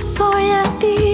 soy a ti.